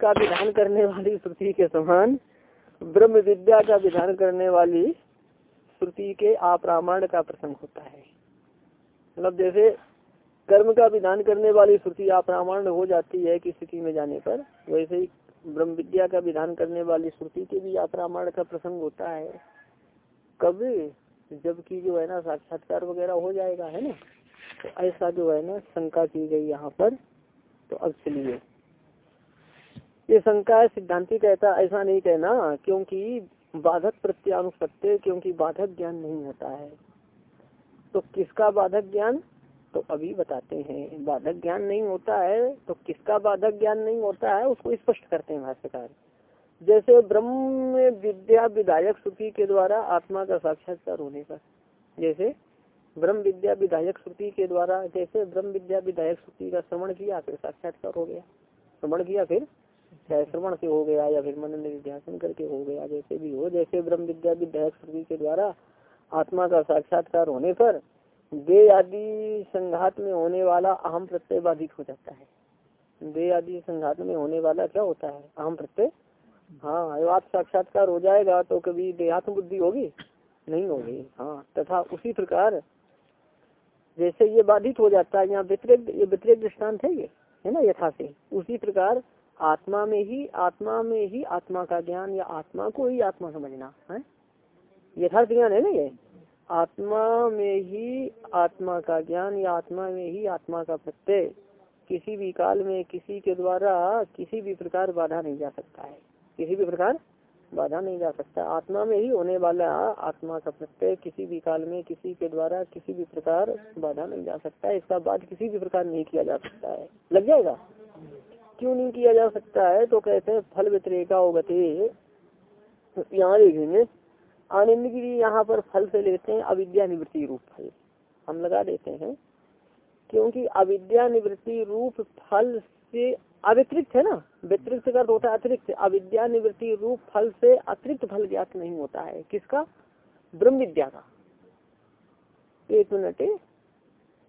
का विधान करने वाली श्रुति के समान, ब्रह्म विद्या का विधान करने वाली श्रुति के अप्रामाण का प्रसंग होता है। मतलब जैसे कर्म का विधान करने वाली श्रुति अप्रामाण हो जाती है किसी स्थिति में जाने पर, वैसे ही ब्रह्म विद्या का विधान करने वाली श्रुति के भी अप्रामाण का प्रसंग होता है। कब जबकि जो है ना साक्षात्कार वगैरह हो जाएगा, है ना? तो ऐसा जो है ना, शंका की गई यहाँ पर तो अब चलिए। ये शंका सिद्धांति कहता ऐसा नहीं कहना, क्योंकि बाधक प्रत्यानुसत्य, क्योंकि बाधक ज्ञान नहीं होता है। तो किसका बाधक ज्ञान? तो अभी बताते हैं, बाधक ज्ञान नहीं होता है तो किसका बाधक ज्ञान नहीं होता है, उसको स्पष्ट करते हैं भाष्यकार। जैसे ब्रह्म विद्या विधायक सुखी के द्वारा आत्मा का साक्षात्कार होने पर, जैसे ब्रह्म विद्या विधायक श्रुति के द्वारा जैसे ब्रह्म विद्या विधायक श्रुति का श्रवण किया, फिर साक्षात्कार हो गया। श्रवण किया, फिर चाहे श्रवण से हो गया या फिर मन निध्यासन करके हो गया, जैसे भी हो, जैसे ब्रह्म विद्या विधायक श्रुति के द्वारा आत्मा का साक्षात्कार होने पर दे आदि संघात में होने वाला अहम प्रत्यय बाधित हो जाता है। दे आदि संघात में होने वाला क्या होता है? अहम प्रत्यय? हाँ आप साक्षात्कार हो जाएगा तो कभी देहात्म बुद्धि होगी? नहीं होगी। हाँ तथा उसी प्रकार जैसे ये बाधित हो जाता है, यहाँ ये व्यतिरिक्त दृष्टांत है ये, है ना यथा से उसी प्रकार आत्मा में ही, आत्मा में ही आत्मा का ज्ञान या आत्मा को ही आत्मा समझना, है? यथार्थ ज्ञान है ना ये? आत्मा में ही आत्मा का ज्ञान या आत्मा में ही आत्मा का प्रत्यय किसी भी काल में किसी के द्वारा किसी भी प्रकार बाधा नहीं जा सकता है। किसी भी प्रकार बाधा नहीं जा सकता। आत्मा में ही होने वाला आत्मा का प्रत्यय किसी भी काल में, किसी के द्वारा, किसी भी प्रकार बाधा नहीं जा सकता। इसका बाद किसी भी प्रकार नहीं किया जा सकता है। लग जाएगा? क्यों नहीं किया जा सकता है? तो कहते हैं, फल व्यतिरेका होगते। यहाँ देखेंगे, आनंद गिरी यहाँ पर फल से लेते हैं, अविद्या निवृत्ति रूप फल। हम लगा देते हैं, क्योंकि अविद्या निवृत्ति रूप फल से अवितरिक्त है ना। व्यतिरिक्त का होता है अतिरिक्त। अविद्या निवृत्ति रूप फल से अतिरिक्त फल ज्ञात नहीं होता है। किसका? ब्रह्म विद्या का। एक मिनट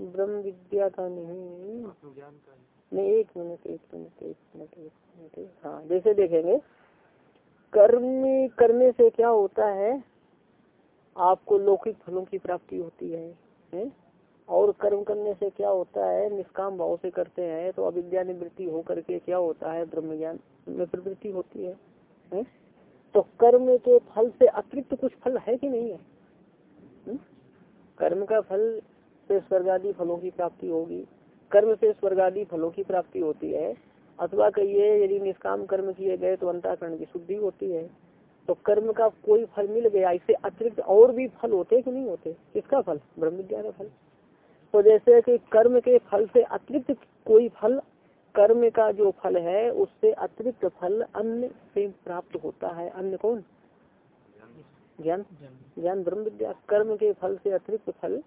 ब्रह्म विद्या का नहीं। नहीं एक मिनट एक मिनट एक मिनट एक मिनट हाँ जैसे देखेंगे। कर्म करने से क्या होता है? आपको लौकिक फलों की प्राप्ति होती है, है? और कर्म करने से क्या होता है? निष्काम भाव से करते हैं तो अविद्या निवृत्ति होकर के क्या होता है? ब्रह्म ज्ञान में प्रवृत्ति होती है? तो कर्म के फल से अतिरिक्त कुछ फल है कि नहीं है? हुँ? कर्म का फल से स्वर्ग आदि फलों की प्राप्ति होगी। कर्म से स्वर्ग आदि फलों की प्राप्ति होती है। अथवा कहिए, यदि निष्काम कर्म किए गए तो अंताकरण की शुद्धि होती है। तो कर्म का कोई फल मिल गया, इससे अतिरिक्त और भी फल होते कि नहीं होते? किसका फल? ब्रह्म विद्या का फल। तो जैसे कि कर्म के फल से अतिरिक्त कोई फल, कर्म का जो फल है, उससे अतिरिक्त फल अन्य से प्राप्त होता है। अन्य कौन? ज्ञान। ज्ञान ब्रह्म विद्या। कर्म के फल से अतिरिक्त फल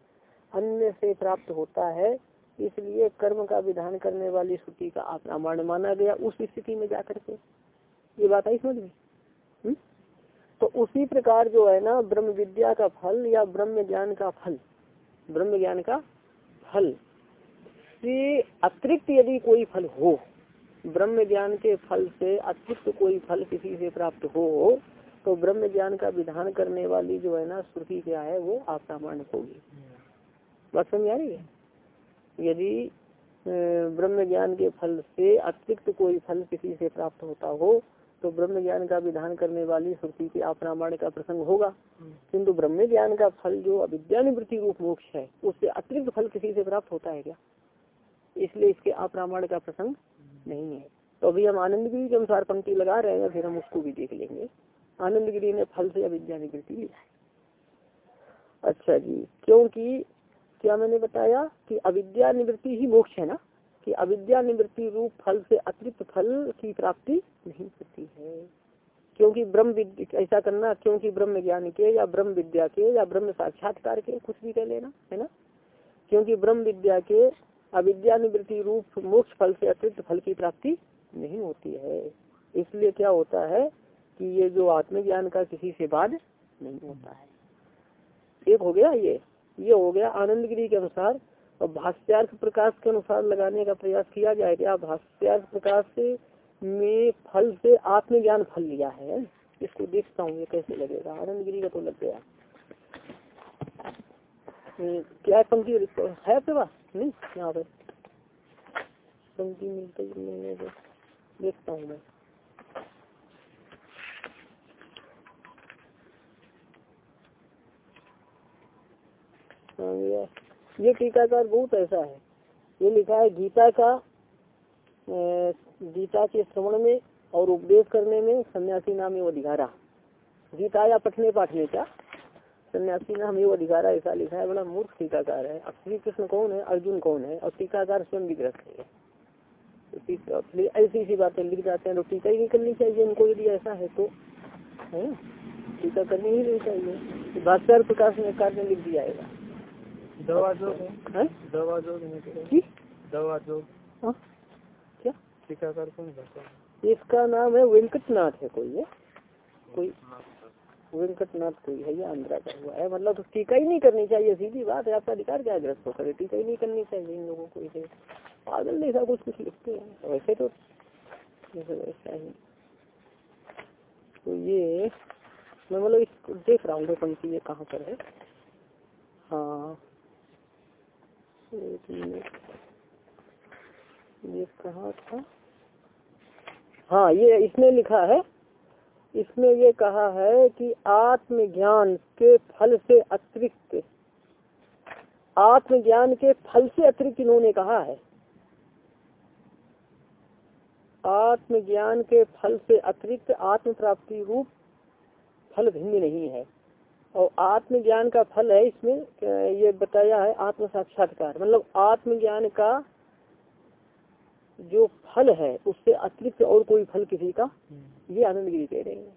अन्य से प्राप्त होता है। इसलिए कर्म का विधान करने वाली श्रुति का अप्रमाण माना गया उस स्थिति में जाकर के। ये बात आई समझ में? तो उसी प्रकार जो है ना, ब्रह्म विद्या का फल या ब्रह्म ज्ञान का फल। ब्रह्म ज्ञान का फल। से अतिरिक्त यदि कोई फल हो ब्रह्म ज्ञान के फल से अतिरिक्त कोई फल किसी से प्राप्त हो तो ब्रह्म ज्ञान का विधान करने वाली जो है ना श्रुति क्या है, वो अप्रामाणिक होगी। बात समझ आ रही है? यदि ब्रह्म ज्ञान के फल से अतिरिक्त कोई फल किसी से प्राप्त होता हो तो ब्रह्म ज्ञान का विधान करने वाली श्रुति के अप्रामाण का प्रसंग होगा। ब्रह्म ज्ञान का फल जो अविद्या निवृत्ति रूप मोक्ष है, उससे अतिरिक्त फल किसी से प्राप्त होता है क्या? इसलिए इसके अप्रामाण का प्रसंग नहीं है। तो अभी हम आनंद गिरी के अनुसार पंक्ति लगा रहे हैं, फिर हम उसको भी देख लेंगे। आनंद गिरी ने फल से अविद्या निवृत्ति लिया है। अच्छा जी, क्योंकि क्या मैंने बताया कि अविद्या निवृत्ति ही मोक्ष है ना? कि अविद्या निवृत्ति रूप फल से अतिरिक्त फल की प्राप्ति नहीं होती है। क्योंकि ब्रह्म ऐसा करना, क्योंकि ब्रह्म ज्ञान के या ब्रह्म विद्या के या ब्रह्म साक्षात्कार के, कुछ भी कह लेना, है ना? क्योंकि ब्रह्म विद्या के अविद्या निवृत्ति रूप मोक्ष फल से अतिरिक्त फल की प्राप्ति नहीं होती है। इसलिए क्या होता है कि ये जो आत्मज्ञान का किसी से बाद नहीं होता है। एक हो गया ये ये हो गया आनंद गिरी के अनुसार। और भाष्यार्थ प्रकाश के अनुसार लगाने का प्रयास किया जाए क्या भाष्यार्थ प्रकाश से में फल से आत्मज्ञान फल लिया है। इसको देखता हूँ, ये कैसे लगेगा? आनंद गिरी का तो लग गया। क्या पंक्ति? है आपके पास नहीं, यहाँ पे पंक्ति मिलते मिलने देखता हूँ मैं। ये टीकाकार बहुत ऐसा है। ये लिखा है गीता का गीता के श्रवण में और उपदेश करने में सन्यासी नाम एवं अधिकारा। गीता या पठने पाठने का सन्यासी नाम एवं अधिकारा ऐसा लिखा है बड़ा मूर्ख टीकाकार है। अब श्री कृष्ण कौन है? अर्जुन कौन है? और टीकाकार स्वयं विग्रस्त है। तो ऐसी ऐसी बातें लिख जाते हैं तो टीका ही नहीं करनी चाहिए उनको यदि ऐसा है तो है? टीका करनी ही नहीं चाहिए। भास्कर प्रकाश ने कार्य लिख दिया है। दवा जोग है। दवा जोग दवा जोग। हाँ? क्या टीकाकार कौन इसका नाम है वेंकटनाथ है कोई है? कोई वेंकटनाथ कोई है, ये आंध्रा का हुआ है। मतलब तो टीका ही नहीं करनी चाहिए, सीधी बात है, आपका अधिकार क्या ग्रस्त होकर टीका ही नहीं करनी चाहिए इन लोगों को इसे। पागल नहीं था कुछ कुछ लिखते हैं। वैसे तो ही। तो ये, मैं मतलब देख रहा हूँ पंक्ति ये कहाँ पर है। हाँ। एक मिनट। ये कहा था? हाँ ये इसमें लिखा है। इसमें ये कहा है कि आत्मज्ञान के फल से अतिरिक्त, आत्मज्ञान के फल से अतिरिक्त इन्होंने कहा है। आत्मज्ञान के फल से अतिरिक्त आत्म प्राप्ति रूप फल भिन्न नहीं है। और आत्मज्ञान का फल है, इसमें ये बताया है आत्म साक्षात्कार मतलब आत्मज्ञान का जो फल है उससे अतिरिक्त और कोई फल किसी का? ये आनंद गिरी कह रहे हैं।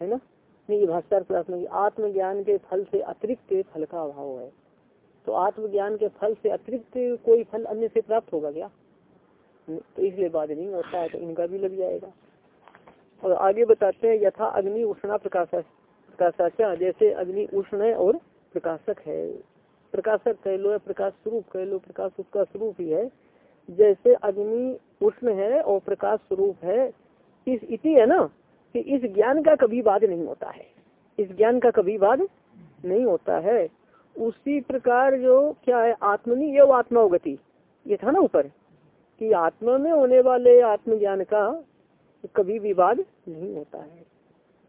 है ना? नहीं ये भाष्कर प्रार्थना आत्मज्ञान के फल से अतिरिक्त फल का अभाव है। तो आत्मज्ञान के फल से अतिरिक्त कोई फल अन्य से प्राप्त होगा क्या? तो इसलिए बात नहीं होता है तो इनका भी लग जाएगा। और आगे बताते हैं यथा अग्नि उष्णा प्रकाश प्रकाशाचा जैसे अग्नि उष्ण है और प्रकाशक है। प्रकाशक कह लो प्रकाश स्वरूप कह लो प्रकाश उसका स्वरूप ही है। जैसे अग्नि उष्ण है और प्रकाश स्वरूप है इस इति है ना कि इस ज्ञान का कभी बाद नहीं होता है। इस ज्ञान का कभी बाद नहीं होता है। उसी प्रकार जो क्या है आत्मनी ये आत्मावगति ये था ना ऊपर कि आत्मा में होने वाले आत्मज्ञान का कभी विवाद नहीं होता है।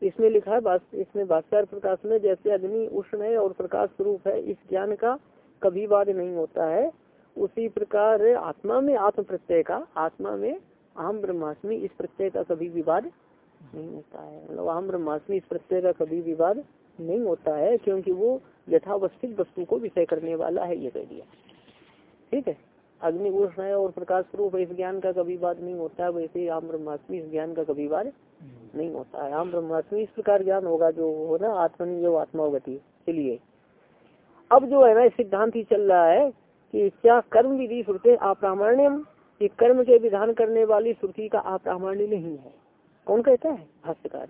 इसमें लिखा है बास, इसमें भास्कर प्रकाश में जैसे अग्नि उष्ण है और प्रकाश स्वरूप है इस ज्ञान का कभी वाद नहीं होता है। उसी प्रकार आत्मा में आत्म प्रत्यय का, आत्मा में अहम ब्रह्मास्मि, इस प्रत्यय का कभी विवाद नहीं होता है। मतलब अहम ब्रह्मास्मि, इस प्रत्यय का कभी विवाद नहीं होता है, क्योंकि वो यथावस्थित वस्तु को विषय करने वाला है ये कह दिया। ठीक है? अग्नि उष्ण है और प्रकाश स्वरूप इस ज्ञान का कभी बात नहीं होता है वैसे आम ब्रह्मास्मि, इस ज्ञान का कभी बात नहीं होता है। आम ब्रह्मास्मि इस प्रकार ज्ञान होगा जो हो ना जो आत्मावगति चलिए अब जो है ना सिद्धांत ही चल रहा है कि क्या कर्म विधि श्रुति अप्रामाण्यम? कि कर्म के विधान करने वाली श्रुति का अप्रामाण्य नहीं है। कौन कहता है? भाष्यकार।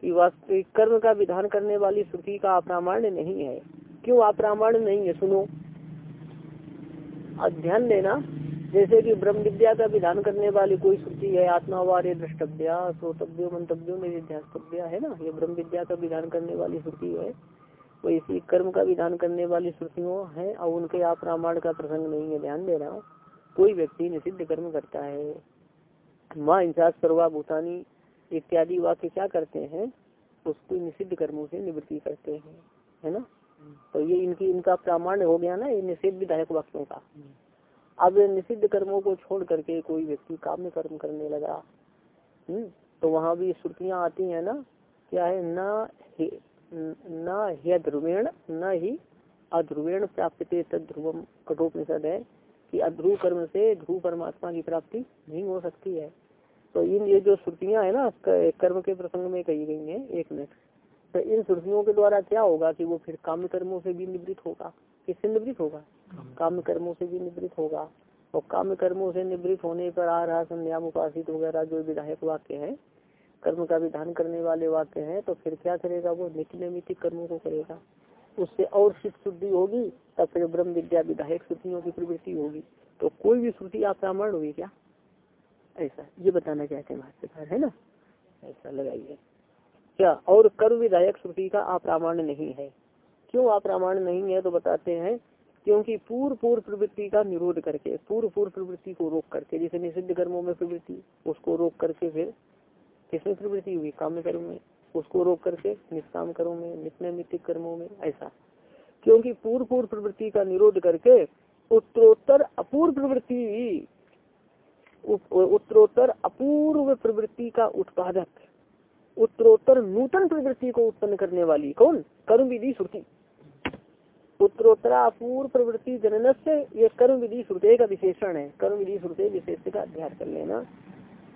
कि वास्तविक कर्म का विधान करने वाली श्रुति का अप्रामाण्य नहीं है। क्यों अप्रामाण्य नहीं है? सुनो। ध्यान देना, जैसे कि ब्रह्म विद्या का विधान करने वाली कोई श्रुति है, आत्मावार्य द्रष्टव्या श्रोतव्य मंतव्यो निध्यास्तव्य है ना? ये ब्रह्म विद्या का विधान करने वाली श्रुति है। वैसी कर्म का विधान करने वाली श्रुतियों है, और उनके आप रामायण का प्रसंग नहीं है, ध्यान देना कोई व्यक्ति निषिद्ध कर्म करता है। माँ इंसास, सर्वा भूतानी इत्यादि वाक्य क्या करते हैं? उसको निषिद्ध कर्मों से निवृत्ति करते हैं, है ना? तो ये इनकी, इनका प्रामाण्य हो गया ना, ये निषिद्ध विधायक वाक्यों का। अब निषिद्ध कर्मों को छोड़ करके कोई व्यक्ति काम्य कर्म करने लगा हम्म तो वहाँ भी श्रुतियाँ आती है ना, क्या है, न न ध्रुवेण न ही अध्रुवेण प्राप्त तद ध्रुवम कठोपनिषद है कि अध्रुव कर्म से ध्रुव परमात्मा की प्राप्ति नहीं हो सकती है। तो इन ये जो श्रुतियाँ है ना कर्म के प्रसंग में कही गई हैं एक मिनट। तो इन श्रुतियों के द्वारा क्या होगा कि वो फिर काम कर्मों से भी निवृत्त होगा? किससे निवृत्त होगा? काम कर्मों से भी निवृत्त होगा। और काम कर्मों से निवृत्त होने पर आ रहा संध्याम उपासित वगैरह जो विधायक वाक्य है। कर्म का विधान करने वाले वाक्य हैं तो फिर क्या करेगा वो? नित्य नैमितिक कर्मों को करेगा। उससे और चित्त शुद्धि होगी तब फिर ब्रह्म विद्या विधायक श्रुतियों की प्रवृत्ति होगी। तो कोई भी श्रुति आप प्रामाण होगी क्या? ऐसा, ये बताना चाहते हैं भाष्यकार, है ना? ऐसा लगाइए। क्या और कर्म विधायक श्रुति का अप्रामाण्य नहीं है? क्यों अप्रामाण्य नहीं है तो बताते हैं, क्योंकि पूर्व पूर्व प्रवृत्ति का निरोध करके पूर्व पूर्व प्रवृत्ति को रोक करके, जैसे निषिद्ध कर्मों में प्रवृत्ति, उसको रोक करके फिर किसमें प्रवृत्ति हुई काम कर्म में उसको रोक करके निष्काम कर्मों में नित्य कर्मों में, ऐसा। क्योंकि पूर्व पूर्व प्रवृत्ति का निरोध करके उत्तरोत्तर अपूर्व प्रवृत्ति उत्तरोत्तर अपूर्व प्रवृत्ति का उत्पादक, उत्तरोत्तर नूतन प्रवृत्ति को उत्पन्न करने वाली कौन? कर्म विधि श्रुति। उत्तरोत्तरा अपूर्व प्रवृत्ति जनन से ये कर्म विधि श्रुते का विशेषण है। कर्म विधि श्रुते विशेष का अध्ययन कर लेना।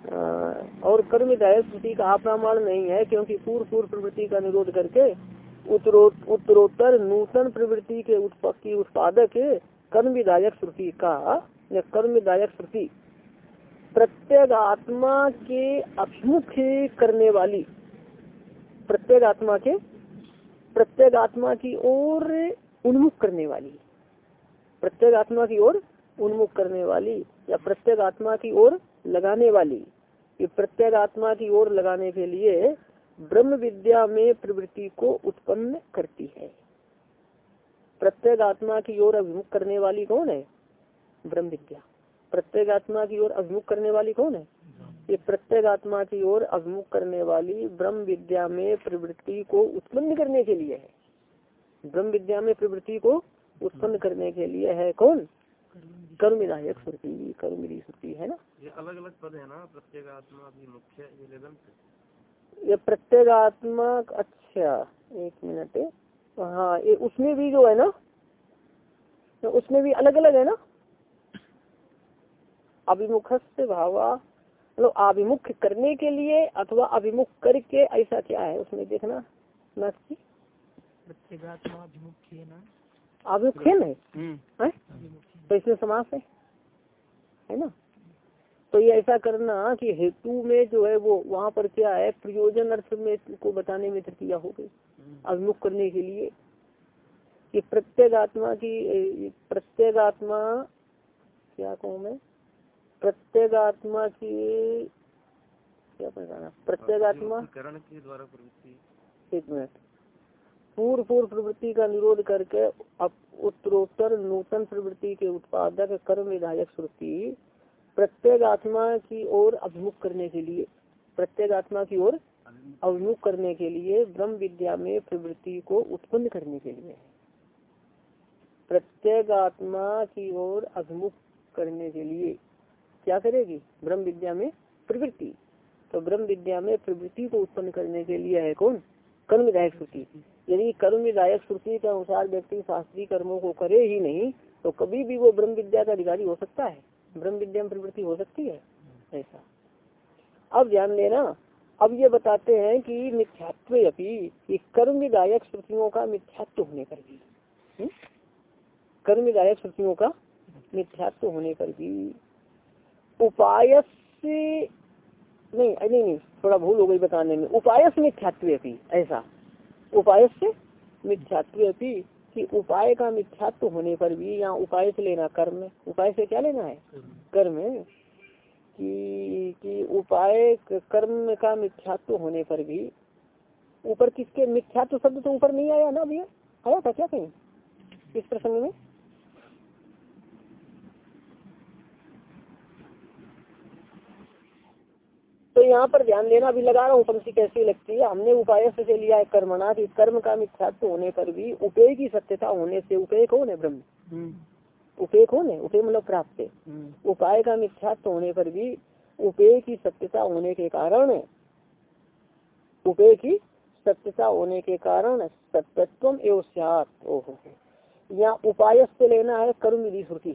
और कर्म विधायक श्रुति का अप्रमाण नहीं है, क्योंकि पूर्व पूर्व प्रवृत्ति का निरोध करके उत्तरोत्तर नूतन प्रवृत्ति के उत्पादक कर्म विधायक श्रुति का, या कर्म विधायक श्रुति, प्रत्येक आत्मा के अभिमुख करने वाली, प्रत्येक आत्मा के, प्रत्येक आत्मा की ओर उन्मुख करने वाली, प्रत्येक आत्मा की ओर उन्मुख करने वाली, या प्रत्येक आत्मा की ओर लगाने वाली। ये प्रत्येक आत्मा की ओर लगाने के लिए ब्रह्म विद्या में प्रवृत्ति को उत्पन्न करती है। प्रत्येक आत्मा की ओर अभिमुख करने वाली कौन है? ब्रह्म विद्या। प्रत्येक आत्मा की ओर अभिमुख करने वाली कौन है? ये प्रत्येक आत्मा की ओर अभिमुख करने वाली ब्रह्म विद्या में प्रवृत्ति को उत्पन्न करने के लिए है। ब्रह्म विद्या में प्रवृत्ति को उत्पन्न करने के लिए है कौन? कर्म विधायक श्रुति कर्म विधि श्रुति है ना? ये अलग अलग पद है ना प्रत्येक आत्मा भी मुख्य ये प्रत्येक आत्मा अच्छा एक मिनट हाँ ये उसमें भी जो है ना तो उसमें भी अलग अलग है ना? अभिमुख से भावा मतलब अभिमुख करने के लिए अथवा अभिमुख करके ऐसा क्या है? उसमें देखना नाथ अभिमुख है ना? हम्म। तो इसमें समास है है ना? तो ये ऐसा करना कि हेतु में जो है वो वहाँ पर क्या है प्रयोजन अर्थ में को बताने में तृतीया हो गई। अभिमुख करने के लिए। कि प्रत्येक आत्मा की प्रत्येक आत्मा क्या कहूँ मैं? प्रत्येक आत्मा की क्या बताना प्रत्येक आत्मा के द्वारा एक मिनट। पूर्व पूर्व प्रवृत्ति का निरोध करके उत्तरोत्तर नूतन प्रवृत्ति के उत्पादक कर्म विधायक श्रुति प्रत्येक आत्मा की ओर अभिमुख करने के लिए, प्रत्येक आत्मा की ओर अभिमुख करने के लिए ब्रह्म विद्या में प्रवृत्ति को उत्पन्न करने के लिए। प्रत्येक आत्मा की ओर अभिमुख करने के लिए क्या करेगी? ब्रह्म विद्या में प्रवृत्ति। तो ब्रह्म विद्या में प्रवृत्ति को उत्पन्न करने के लिए है कौन? कर्म विधायक श्रुति। यदि कर्म विधायक श्रुति के अनुसार व्यक्ति शास्त्रीय कर्मों को करे ही नहीं तो कभी भी वो ब्रह्म विद्या का अधिकारी हो सकता है। ब्रह्म विद्या में प्रवृत्ति हो सकती है, ऐसा। अब ध्यान देना, अब ये बताते हैं कि मिथ्यात्व अपनी कर्म विधायक श्रुतियों का मिथ्यात्व होने पर भी हम्म? कर्म विधायक श्रुतियों का मिथ्यात्व होने पर भी। उपाय से नहीं नहीं नहीं, थोड़ा भूल हो गई बताने में। उपाय से मिथ्यात्व ऐसा। उपाय से मिथ्यात्व कि उपाय का मिथ्यात्व होने पर भी यहाँ उपाय से लेना कर्म उपाय से क्या लेना है? कर्म। कि कि उपाय कर्म का मिथ्यात्व होने पर भी ऊपर किसके मिथ्यात्व शब्द तो ऊपर नहीं आया ना भैया आया था क्या कहीं? इस प्रसंग में तो यहाँ पर ध्यान देना भी लगा रहा हूँ पंक्ति कैसी लगती है। हमने उपाय से लिया है कर्मणा की। कर्म का मिथ्यात्व होने पर भी उपेय की सत्यता होने से उपेय कौन है ब्रह्म। उपेय कौन है उपेय मतलब प्राप्त हम्म। उपाय का मिथ्यात्व होने पर भी उपेय की सत्यता होने के कारण उपेय की सत्यता होने के कारण सत्यत्व एवं ओहो। यहाँ उपाय से लेना है कर्म विधि श्रुति।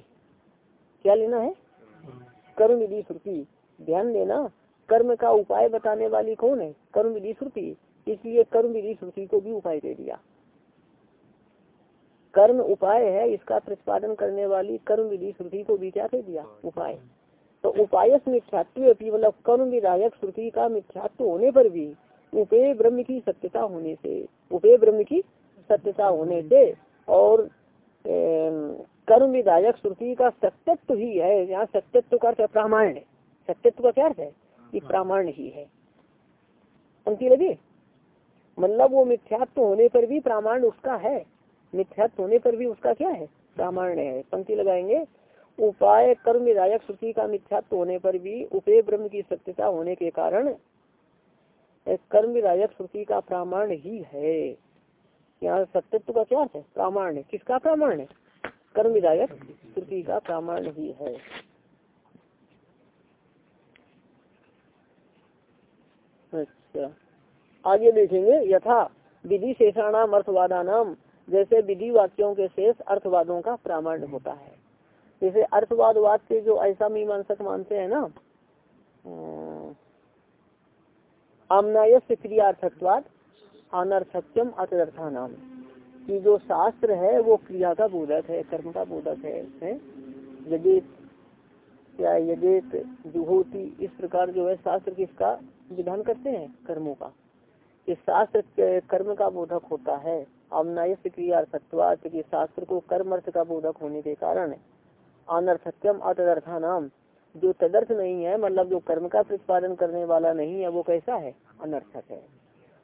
क्या लेना है? हम्म। कर्म विधि श्रुति। ध्यान देना कर्म का उपाय बताने वाली कौन है? कर्म विधि श्रुति। इसलिए कर्म विधि श्रुति को भी उपाय दे दिया। कर्म उपाय है, इसका प्रतिपादन करने वाली कर्म विधि श्रुति को भी क्या दे दिया? उपाय। तो उपाय मिथ्यात्व मतलब कर्म विधायक श्रुति का मिथ्यात्व होने पर भी उपे ब्रह्म की सत्यता होने से उपे ब्रह्म की सत्यता होने से और कर्म विधायक श्रुति का सत्यत्व ही है। यहाँ सत्यत्व का प्रामाण्य। सत्यत्व का क्या है? कि प्रामाण्य ही है। पंक्ति लगी मतलब वो मिथ्यात्व होने पर भी प्रामाण्य उसका है। मिथ्यात्व होने पर भी उसका क्या है? प्रामाण्य है। पंक्ति लगाएँगे उपाय कर्म विधायक श्रुति का मिथ्यात्व होने पर भी उपे ब्रह्म की सत्यता होने के कारण कर्म विधायक श्रुति का प्रामाण्य ही है। यहाँ सत्यत्व का क्या है? प्रामाण्य किसका प्रामाण्य कर्म विधायक श्रुति का प्रामाण्य ही है। अच्छा आगे देखेंगे यथा विधि शेषाणाम अर्थवादा नाम जैसे विधि वाक्यों के शेष अर्थवादों का प्रामाण्य होता है जैसे अर्थवाद वाक्य जो ऐसा मीमांसक मानते हैं ना आमनाय क्रियार्थकवाद अनर्थक्यम अतर्था नाम कि जो शास्त्र है वो क्रिया का बोधक है कर्म का बोधक है, है? यदि क्या यदि जुहोती इस प्रकार जो है शास्त्र किसका विधान करते हैं कर्मों का। इस शास्त्र कर्म का बोधक होता है। अमनाय से क्रिया अर्थत्वाद कि शास्त्र को कर्म अर्थ का बोधक होने के कारण अनर्थक्यम अतदर्था नाम जो तदर्थ नहीं है मतलब जो कर्म का प्रतिपादन करने वाला नहीं है, वो कैसा है? अनर्थक है।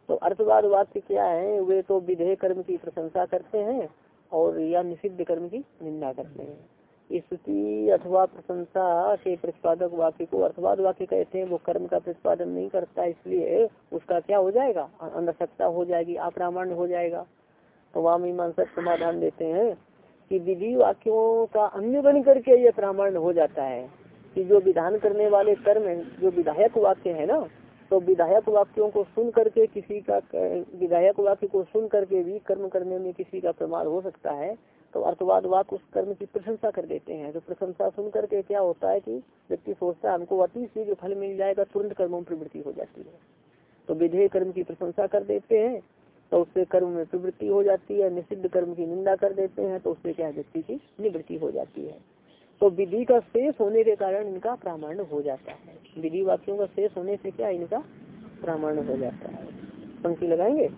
तो अर्थवाद वाक्य क्या है? वे तो विधेय कर्म की प्रशंसा करते हैं और या निषिद्ध कर्म की निंदा करते हैं। स्तुति अथवा प्रशंसा के प्रतिपादक वाक्य को अर्थवाद वाक्य कहते हैं, वो कर्म का प्रतिपादन नहीं करता, इसलिए उसका क्या हो जाएगा? अनर्थकता हो जाएगी अप्रामाण्य हो जाएगा। तो वहाँ मीमांसक समाधान देते हैं कि विधि वाक्यों का अन्य बन करके ये प्रामाण्य हो जाता है कि जो विधान करने वाले कर्म जो विधायक वाक्य है ना तो विधायक वाक्यों को सुन करके किसी का, विधायक वाक्य को सुन करके भी कर्म करने में किसी का प्रमाण हो सकता है। तो अर्थवाद वाक उस कर्म की प्रशंसा कर देते हैं। तो प्रशंसा सुन करके क्या होता है कि व्यक्ति सोचता है, हमको अति शीघ्र फल मिल जाएगा, तुरंत कर्मों में प्रवृत्ति हो जाती है। तो विधेय कर्म की प्रशंसा कर देते हैं तो उससे कर्म में प्रवृत्ति हो जाती है, निषिद्ध कर्म की निंदा कर देते हैं तो उससे क्या व्यक्ति की निवृत्ति हो जाती है। तो विधि का शेष होने के कारण इनका प्रामाण्य हो जाता है। विधि वाक्यों का शेष होने से क्या इनका प्रामाण्य हो जाता है? पंक्ति लगाएँगे?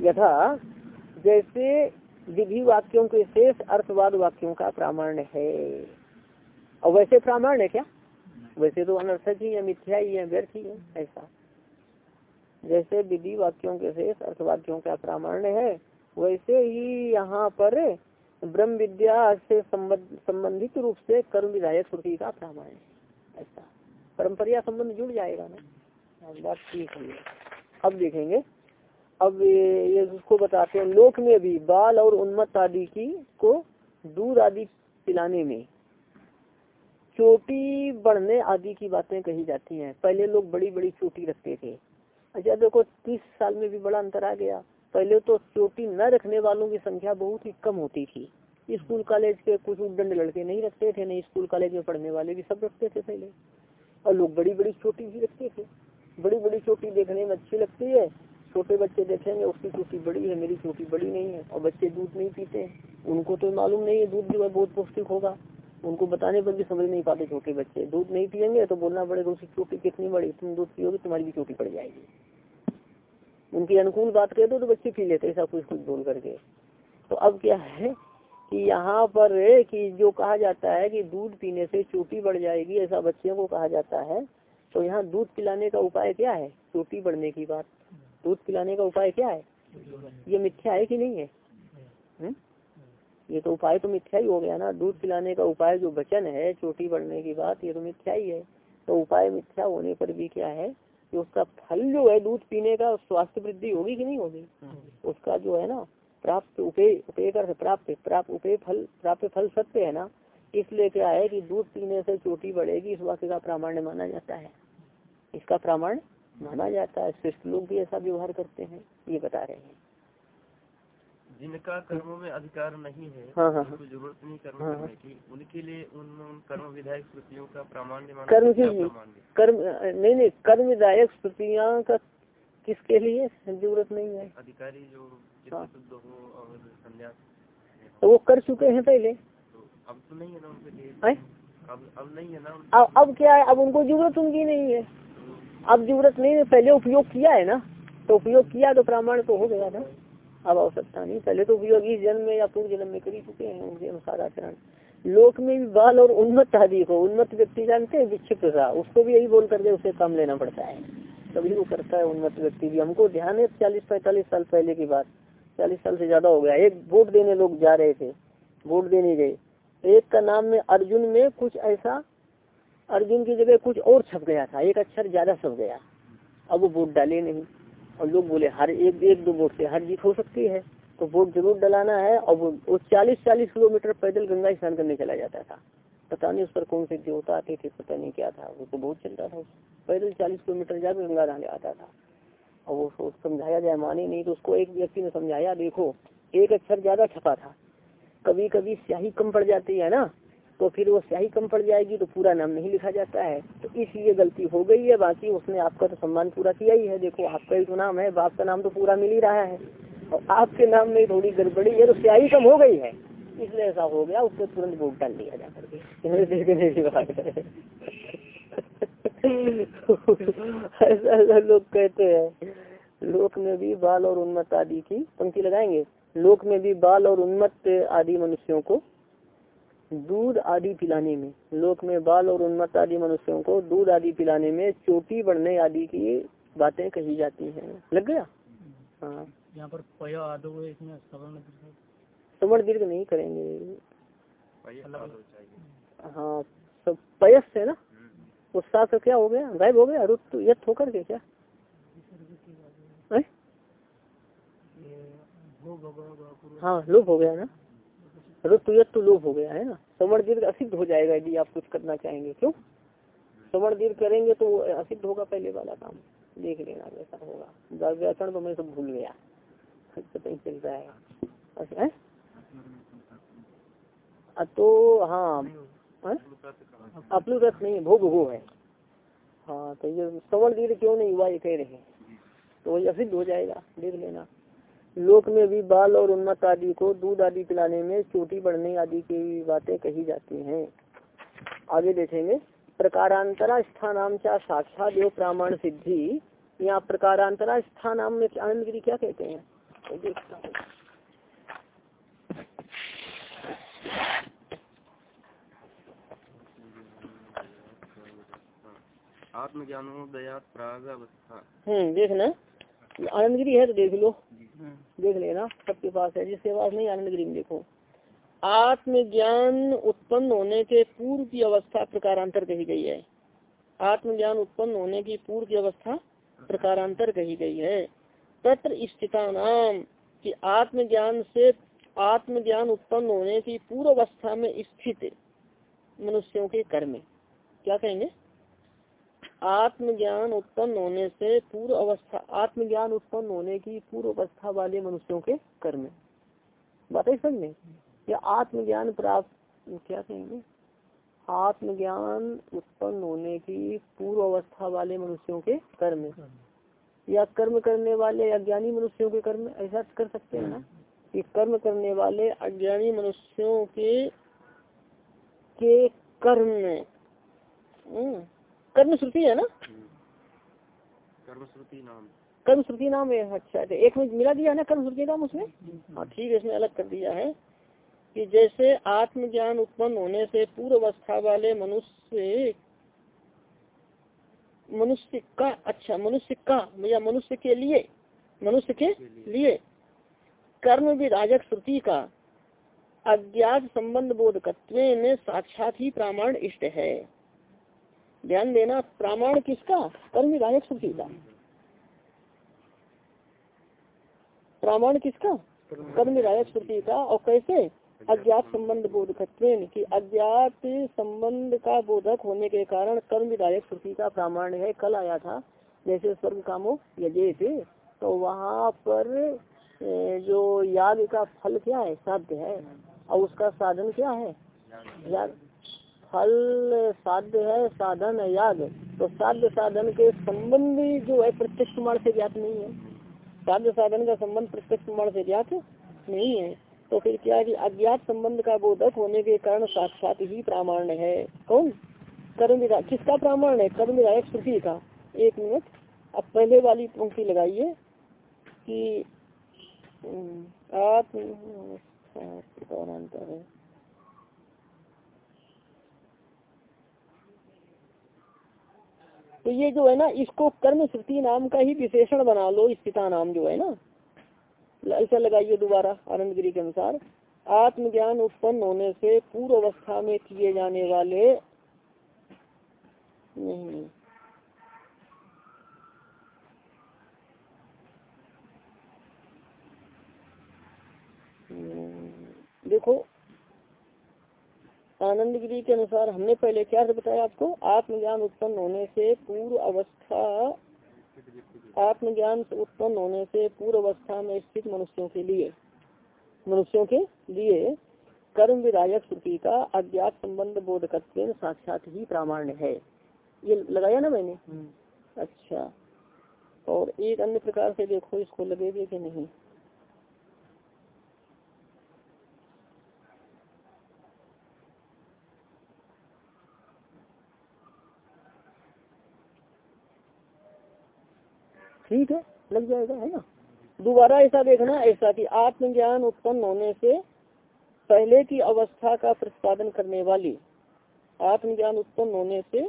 यथा, जैसे विधि वाक्यों के शेष अर्थवाद वाक्यों का प्रामाण्य है। और वैसे प्रामाण्य है क्या? वैसे तो अनर्थक ही है, मिथ्या ही है, व्यर्थ ही है, ऐसा। जैसे विधि वाक्यों के शेष अर्थवाक्यों का प्रामाण्य है, वैसे ही यहाँ पर ब्रह्म विद्या से संबंधित रूप से कर्म विधायक श्रुति का प्रामाण्य ऐसा। परंपरा संबंध जुड़ जाएगा ना? बात ठीक है अब देखेंगे। अब ये उसको बताते हैं, लोक में भी बाल और उन्मत्त आदि की, को दूध आदि पिलाने में चोटी बढ़ने आदि की बातें कही जाती हैं। पहले लोग बड़ी बड़ी चोटी रखते थे। अच्छा देखो, तीस साल में भी बड़ा अंतर आ गया। पहले तो चोटी न रखने वालों की संख्या बहुत ही कम होती थी। स्कूल कॉलेज के कुछ उद्दंड लड़के नहीं रखते थे, नहीं स्कूल कॉलेज में पढ़ने वाले भी सब रखते थे पहले। और लोग बड़ी बड़ी चोटी भी रखते थे। बड़ी बड़ी चोटी देखने में अच्छी लगती है। छोटे बच्चे देखेंगे, उसकी चोटी बड़ी है, मेरी चोटी बड़ी नहीं है, और बच्चे दूध नहीं पीते हैं। उनको तो मालूम नहीं है, दूध जो है बहुत पौष्टिक होगा। उनको बताने पर भी समझ नहीं पाते छोटे बच्चे। दूध नहीं पियेंगे तो बोलना पड़ेगा, उसकी चोटी कितनी बड़ी तुम दूध पियोगे, तुम्हारी भी चोटी पड़ जाएगी। उनकी अनुकूल बात कह दो तो बच्चे पी लेते ऐसा कुछ कुछ बोल करके। तो अब क्या है कि यहाँ पर कि जो कहा जाता है कि दूध पीने से चोटी बढ़ जाएगी, ऐसा बच्चों को कहा जाता है। तो यहाँ दूध पिलाने का उपाय क्या है? चोटी बढ़ने की बात। दूध पिलाने का उपाय क्या है? ये मिथ्या है कि नहीं है? हुँ? ये तो उपाय तो मिथ्या ही हो गया ना। दूध पिलाने का उपाय जो वचन है, चोटी बढ़ने की बात, ये तो मिथ्या ही है। तो उपाय मिथ्या होने पर भी क्या है कि उसका फल जो है दूध पीने का स्वास्थ्य वृद्धि होगी कि नहीं होगी? उसका जो है ना, प्राप्त उपे उपे कर प्राप्त प्राप्त उपे, फल, प्राप्त फल सत्य है ना। इसलिए क्या है कि दूध पीने से चोटी बढ़ेगी इस वाक्य का प्रामाण्य माना जाता है। इसका प्रमाण माना जाता है श्रेष्ठ लोग भी ऐसा व्यवहार करते हैं ये बता रहे हैं। जिनका कर्मों में अधिकार नहीं है हाँ हाँ उनको ज़रूरत नहीं कर्म हाँ, करने की उनके लिए उन, उन कर्म विधायक स्मृतियों का प्रामाण्य कर्म की कर्म नहीं नहीं कर्म विधायक स्मृतियाँ का किसके लिए ज़रूरत नहीं है? अधिकारी जो हाँ। हो और संन्यास तो वो कर चुके हैं पहले। तो अब तो नहीं है ना उनके लिए। अब अब नहीं है ना अब अब क्या है? अब उनको ज़रूरत उनकी नहीं है। अब ज़रूरत नहीं है पहले उपयोग किया है ना? तो उपयोग किया तो प्रमाण तो हो गया ना? अब आवश्यकता नहीं। पहले तो उपयोग इस जन्म में या पूर्व जन्म में कर ही चुके हैं उनके अनुसार आचरण। लोक में भी बाल और उन्मत्त आदि को, उन्मत्त व्यक्ति जानते हैं, विक्षिप्त था उसको भी यही बोल करके उसे काम लेना पड़ता है। तभी वो करता है उन्मत्त व्यक्ति भी। हमको ध्यान है, चालीस पैंतालीस साल पहले की बात। चालीस साल से ज़्यादा हो गया। एक वोट देने लोग जा रहे थे। वोट देने गए। एक का नाम में अर्जुन में कुछ ऐसा अर्जुन की जगह कुछ और छप गया था, एक अक्षर ज़्यादा छप गया। अब वो वोट डाले नहीं, और लोग बोले, हर एक एक दो वोट से, हर जीत हो सकती है। तो वोट ज़रूर डलाना है, और वो वो चालीस चालीस किलोमीटर पैदल गंगा स्नान करने चला जाता था। पता नहीं उस पर कौन से देवता आते थे, पता नहीं क्या था, वो तो बहुत चलता था। पैदल चालीस किलोमीटर जाकर गंगा नहाने आता था। और वो समझाया जाए, माने नहीं तो उसको एक व्यक्ति ने समझाया, देखो, एक अक्षर ज़्यादा छपा था। कभी कभी स्याही कम पड़ जाती है ना तो फिर वो स्याही कम पड़ जाएगी तो पूरा नाम नहीं लिखा जाता है। तो इसलिए गलती हो गई है, बाकी उसने आपका तो सम्मान पूरा किया ही है। देखो, आपका ही तो नाम है, बाप का नाम तो पूरा मिल ही रहा है। और आपके नाम में थोड़ी गड़बड़ी है तो स्याही कम हो गई है। इसलिए ऐसा हो गया, उसको तुरंत वोट डाल दिया जा देखने की बात है। ऐसा ऐसा लोग कहते हैं, लोक में भी बाल और उन्मत्त आदि की पंक्ति लगाएँगे। लोक में भी बाल और उन्मत्त आदि मनुष्यों को दूध आदि पिलाने में लोक में बाल और उन्मत्त आदि मनुष्यों को दूध आदि पिलाने में चोटी बढ़ने आदि की बातें कही जाती हैं। लग गया? हाँ। यहाँ पर सवर्ण दीर्घ नहीं करेंगे। हाँ सब पयस है ना? उस साथ क्या हो गया? गायब हो गया? रुत यथ होकर के क्या? हाँ लोभ हो गया ना? रुत यथ लोभ हो गया, है ना? सवर्ण दीर्घ असिद्ध हो जाएगा यदि आप कुछ करना चाहेंगे, क्यों? सवर्ण दीर्घ करेंगे तो असिद्ध होगा पहले वाला काम। देख लेना वैसा होगा। व्याकरण तो मैं सब भूल गया। पता चलता है? अच्छा तो हाँ। अपलुरत नहीं, भोग हो है हाँ तो ये सवर्ण दीर्घ क्यों नहीं हुआ, ये कह रहे हैं। तो वही असिद्ध हो जाएगा। देख लेना। लोक में भी बाल और उन्मत आदि को दूध आदि पिलाने में चोटी बढ़ने आदि की बातें कही जाती हैं। आगे देखेंगे। प्रकारांतरा स्थान साक्षात योग प्रामाण सिद्धि। यहाँ प्रकारांतरा स्थानाम में आनंद गिरी क्या कहते हैं? आत्मज्ञानोदया प्राग अवस्था हम्म देखना। आनंदगिरी है तो देख लो। देख लेना सबके पास है जिसके पास नहीं आनंदगिरी में देखो। आत्मज्ञान उत्पन्न होने के पूर्व की अवस्था प्रकारांतर कही गई है। आत्मज्ञान उत्पन्न होने की पूर्व की अवस्था प्रकारांतर कही गई है। तत्र स्थिता नाम कि आत्मज्ञान से आत्मज्ञान उत्पन्न होने की पूर्व अवस्था में स्थित मनुष्यों के कर्म। क्या कहेंगे? आत्मज्ञान उत्पन्न होने से पूर्व अवस्था, आत्मज्ञान उत्पन्न होने की पूर्व अवस्था वाले मनुष्यों के कर्म बात है? समझ या आत्मज्ञान प्राप्त क्या कहेंगे? आत्मज्ञान उत्पन्न होने की पूर्व अवस्था वाले मनुष्यों के कर्म या कर्म करने वाले अज्ञानी मनुष्यों के कर्म ऐसा कर सकते हैं ना? कि कर्म करने वाले अज्ञानी मनुष्यों के के कर्म कर्म श्रुति है ना? कर्म श्रुति नाम। कर्म श्रुति नाम है अच्छा तो एक में मिला दिया है ना कर्म श्रुति नाम उसमें हाँ ठीक है इसमें अलग कर दिया है कि जैसे आत्मज्ञान उत्पन्न होने से पूर्व अवस्था वाले मनुष्य मनुष्य का अच्छा मनुष्य का या मनुष्य के लिए मनुष्य के लिए। कर्म विधायक श्रुति का अज्ञात संबंध बोधकत्व में साक्षात ही प्रामाण इष्ट है। ध्यान देना, प्रामाण किसका? कर्म विधायक श्रुति का। प्रामाण किसका? कर्म विधायक श्रुति का। और कैसे? अज्ञात संबंध बोधकत्व की अज्ञात संबंध का बोधक होने के कारण कर्म विधायक श्रुति का प्रामाण है। कल आया था, जैसे स्वर्ग कामो यजे थे तो वहाँ पर जो याग का फल क्या है? साध्य है। और उसका साधन क्या है? याग। फल साध्य है, साधन है याग तो साध्य साधन के संबंधी जो है, प्रत्यक्ष प्रमाण से ज्ञात नहीं है। साध्य साधन का संबंध प्रत्यक्ष प्रमाण से ज्ञात नहीं है। तो फिर क्या है अज्ञात संबंध का बोधक होने के कारण साक्षात ही प्रामाण्य है। कौन? कर्म विधायक किसका प्रामाण्य है? कर्म विधायक श्रुति का। एक मिनट। अब पहले वाली पंक्ति लगाइए कि आत्म कौन है। तो ये जो है ना इसको कर्म श्रुति नाम का ही विशेषण बना लो स्थिता नाम जो है ना। ऐसा लगाइए दोबारा आनंद गिरी के अनुसार। आत्मज्ञान उत्पन्न होने से पूर्व अवस्था में किए जाने वाले नहीं। हम्म, देखो आनंद गिरी के अनुसार हमने पहले क्या बताया आपको? आत्मज्ञान उत्पन्न होने से पूर्व अवस्था आत्मज्ञान उत्पन्न होने से पूर्व अवस्था में स्थित मनुष्यों के लिए। मनुष्यों के लिए कर्म विधायक श्रुति का अज्ञात संबंध बोधकत्व साक्षात ही प्रामाण्य है। ये लगाया ना मैंने? हम्म। अच्छा। और एक अन्य प्रकार से देखो इसको लगेगा कि नहीं? ठीक है, लग जाएगा, है ना? दोबारा ऐसा देखना, ऐसा कि आत्मज्ञान उत्पन्न होने से पहले की अवस्था का प्रतिपादन करने वाली, आत्मज्ञान उत्पन्न होने से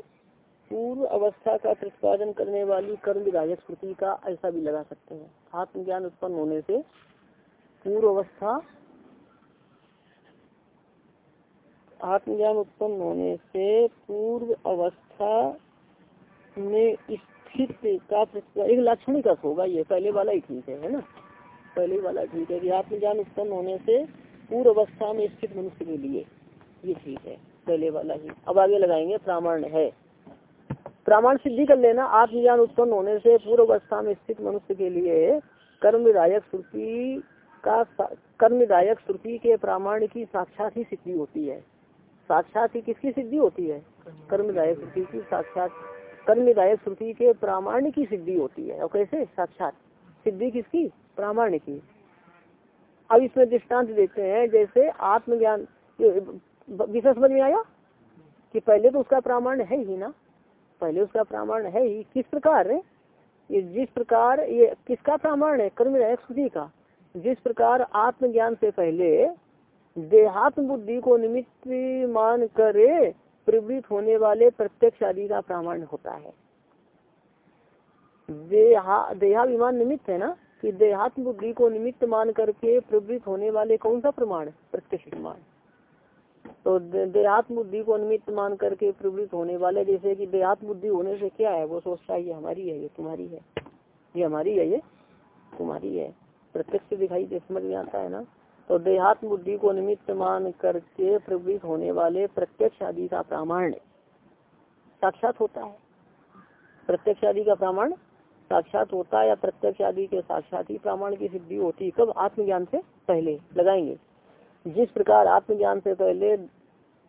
पूर्व अवस्था का प्रतिपादन करने वाली कर्म विधायक स्मृति का ऐसा भी लगा सकते हैं। आत्मज्ञान उत्पन्न होने से पूर्व अवस्था, आत्मज्ञान उत्पन्न होने से पूर्व अवस्था में स्थित का एक लाक्षणिक अर्थ होगा ये, पहले वाला ही ठीक है है ना? पहले वाला ठीक है आत्मज्ञान उत्पन्न होने से पूर्व अवस्था में स्थित मनुष्य के लिए ये ठीक है, पहले वाला ही। अब आगे लगाएँगे प्रामाण है। प्रामाण सिद्धि कर लेना आत्मज्ञान उत्पन्न होने से पूर्व अवस्था में स्थित मनुष्य के लिए कर्म विधायक श्रुति का कर्म विधायक श्रुति के प्रामाण की साक्षात ही सिद्धि होती है। साक्षात ही किसकी सिद्धि होती है? कर्म विधायक श्रुति की साक्षात कर्मदायक श्रुति के प्रामाण्य की सिद्धि होती है। और कैसे? साक्षात। सिद्धि किसकी? प्रामाण्य की अब इसमें दृष्टांत देते हैं, जैसे आत्मज्ञान विषय समझ में आया? कि पहले तो उसका प्रामाण्य है ही ना। पहले उसका प्रामाण्य है ही। किस प्रकार ये जिस प्रकार ये किसका प्रामाण्य है? कर्मदायक श्रुति का। जिस प्रकार आत्मज्ञान से पहले देहात्म बुद्धि को निमित्त मान करे प्रवृत्त होने वाले प्रत्यक्ष आदि का प्रमाण होता है। देहा, देहाभिमान निमित्त है ना? कि देहात्म बुद्धि को निमित्त मान करके प्रवृत्त होने वाले कौन सा प्रमाण? प्रत्यक्ष प्रमाण। तो देहात्म बुद्धि को निमित्त मान करके प्रवृत्त होने वाले, जैसे कि देहात्म बुद्धि होने से क्या है? वो सोचता है, ये हमारी है, ये तुम्हारी है। ये हमारी है, ये तुम्हारी है। प्रत्यक्ष दिखाई दे, समझ में आता है ना? तो देहात्म बुद्धि को निमित्त मान करके प्रवृत्त होने वाले प्रत्यक्ष आदि का प्रमाण साक्षात होता है। प्रत्यक्ष आदि का प्रमाण साक्षात होता है या प्रत्यक्ष आदि के साक्षात ही प्रमाण की सिद्धि होती है? कब? आत्मज्ञान से पहले लगाएँगे। जिस प्रकार आत्मज्ञान से पहले,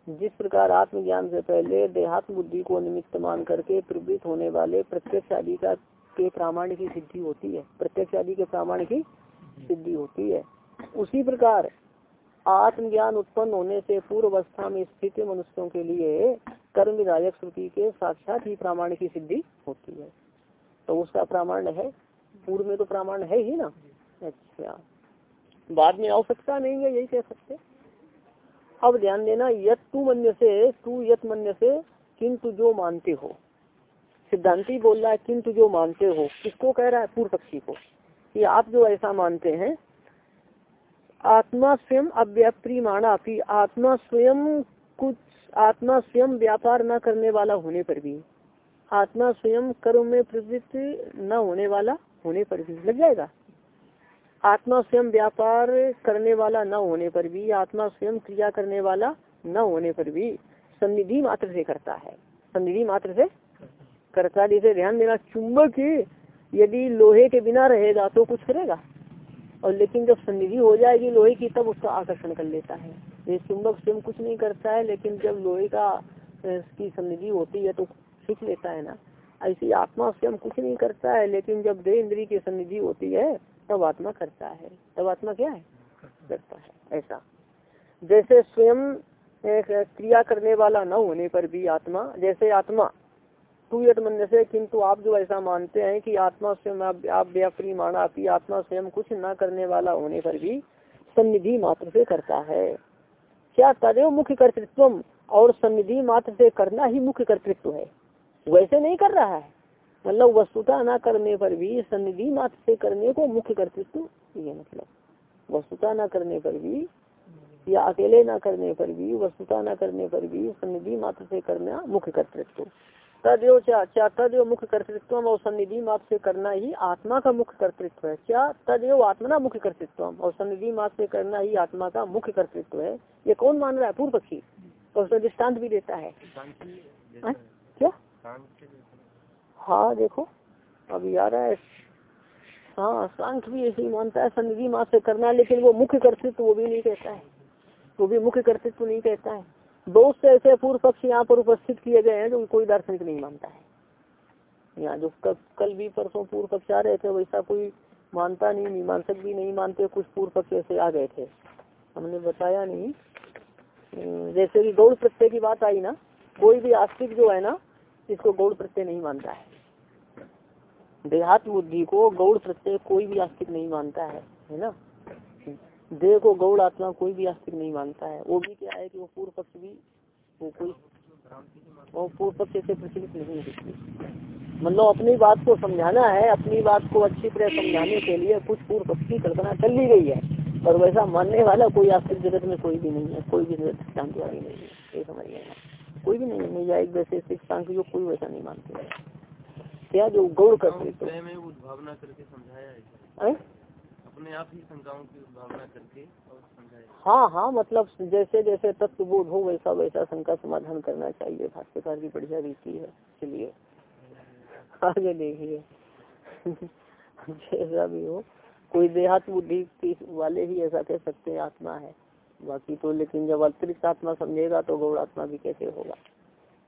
जिस प्रकार आत्मज्ञान से पहले देहात्म बुद्धि को निमित्त मान करके प्रवृत्त होने वाले प्रत्यक्ष आदि का के प्रामाण की सिद्धि होती है। प्रत्यक्ष आदि के प्रामाण की सिद्धि होती है। उसी प्रकार आत्मज्ञान उत्पन्न होने से पूर्व अवस्था में स्थित मनुष्यों के लिए कर्म विधायक श्रुति के साक्षात ही प्रामाण की सिद्धि होती है। तो उसका प्रामाण है। पूर्व में तो प्रामाण है ही ना। अच्छा। बाद में आवश्यकता नहीं है, यही कह सकते। अब ध्यान देना, यत तू मन्य से, तू यत मन्य से, किंतु जो मानते हो। सिद्धांति बोल रहा है, किंतु जो मानते हो। किसको कह रहा है? पूर्व पक्षी को। कि आप जो ऐसा मानते हैं आत्मा स्वयं अव्याप्री माना फिर आत्मा स्वयं कुछ, आत्मा स्वयं व्यापार न करने वाला होने पर भी, आत्मा स्वयं कर्म में प्रवृत्त न होने वाला होने पर भी, लग जाएगा? आत्मा स्वयं व्यापार करने वाला न होने पर भी, आत्मा स्वयं क्रिया करने वाला न होने पर भी सन्निधि मात्र से करता है। सन्निधि मात्र से करता जैसे ध्यान देना, चुंबक यदि लोहे के बिना रहेगा तो कुछ करेगा? और लेकिन जब सन्निधि हो जाएगी लोहे की, तब उसका आकर्षण कर लेता है। ये चुंबक स्वयं कुछ नहीं करता है, लेकिन जब लोहे का की सन्निधि होती है तो खींच लेता है ना। ऐसी आत्मा स्वयं कुछ नहीं करता है, लेकिन जब देह इंद्री की सन्निधि होती है, तब आत्मा करता है। तब आत्मा क्या है? करता है, ऐसा। जैसे स्वयं क्रिया करने वाला न होने पर भी आत्मा, जैसे आत्मा तू यट मन से किंतु आप जो ऐसा मानते हैं कि आत्मा स्वयं आप व्यापरी माना आत्मा स्वयं कुछ न करने वाला होने पर भी सन्निधि मात्र से करता है। क्या तदेव मुख्य कर्तृत्व? और सन्निधि मात्र से करना ही मुख्य कर्तृत्व है। वैसे नहीं कर रहा है। मतलब वस्तुता न करने पर भी सन्निधि मात्र से करने को मुख्य कर्तृत्व ये मतलब। वस्तुता न करने पर भी या अकेले न करने पर भी, वस्तुता न करने पर भी सन्निधि मात्र से करना मुख्य कर्तृत्व। तदेव क्या तदेव मुख्य कर्तृत्व और सन्निधि मात्र से करना ही आत्मा का मुख्य कर्तृत्व है। क्या तदेव आत्मा मुख्य कर्तृत्व और सन्निधि मात्र से करना ही आत्मा का मुख्य कर्तृत्व है? ये कौन मान रहा है? पूर्व पक्षी। और उसका दृष्टांत भी देता है। क्या? हाँ देखो। अभी आ रहा है। हाँ सांख भी ऐसे ही मानता है सन्निधि मात्र से करना लेकिन वो मुख्य कर्तृत्व वो भी नहीं कहता है। वो भी मुख्य कर्तृत्व नहीं कहता है। बहुत से ऐसे पूर्व पक्ष यहाँ पर उपस्थित किए गए हैं जो कोई दार्शनिक नहीं मानता है। यहाँ जो कल भी परसों पूर्व पक्ष आ रहे थे, वैसा कोई मानता नहीं, मीमांसक भी नहीं मानते, कुछ पूर्व पक्ष ऐसे आ गए थे। हमने बताया नहीं। जैसे कि गौड़ प्रत्यय की बात आई ना, कोई भी आस्तिक जो है ना, इसको गौड़ प्रत्यय नहीं मानता है। देहात्म बुद्धि को गौड़ प्रत्यय कोई भी आस्तिक नहीं मानता है है ना? देह को गौड़ आत्मा कोई भी आस्तिक नहीं मानता है। वो भी क्या है कि वो पूर्व पक्ष भी वो कोई वो पूर्व पक्ष से प्रचलित नहीं है। मतलब अपनी बात को समझाना है अपनी बात को अच्छी तरह समझाने के लिए कुछ पूर्व पक्ष की कल्पना कर ली गई है। और वैसा मानने वाला कोई आस्तिक जगत में कोई भी नहीं है। कोई भी वाली नहीं है। ये समझ लेना कोई भी नहीं है। नहीं एक वैसे सिद्धांत जो कोई वैसा नहीं मानते। क्या जो गौड़ करते भावना करके समझाया है अपने आप ही शंकाओं की भावना करके और हाँ हाँ मतलब जैसे जैसे तत्व बोध हो, वैसा वैसा शंका समाधान करना चाहिए। भाष्यकार की बढ़िया रीति है इसलिए आगे देखिए। जैसा भी हो, कोई देहात बुद्धि वाले ही ऐसा कह सकते हैं, आत्मा है। बाकी तो लेकिन जब अतिरिक्त आत्मा समझेगा तो गौड़ आत्मा भी कैसे होगा?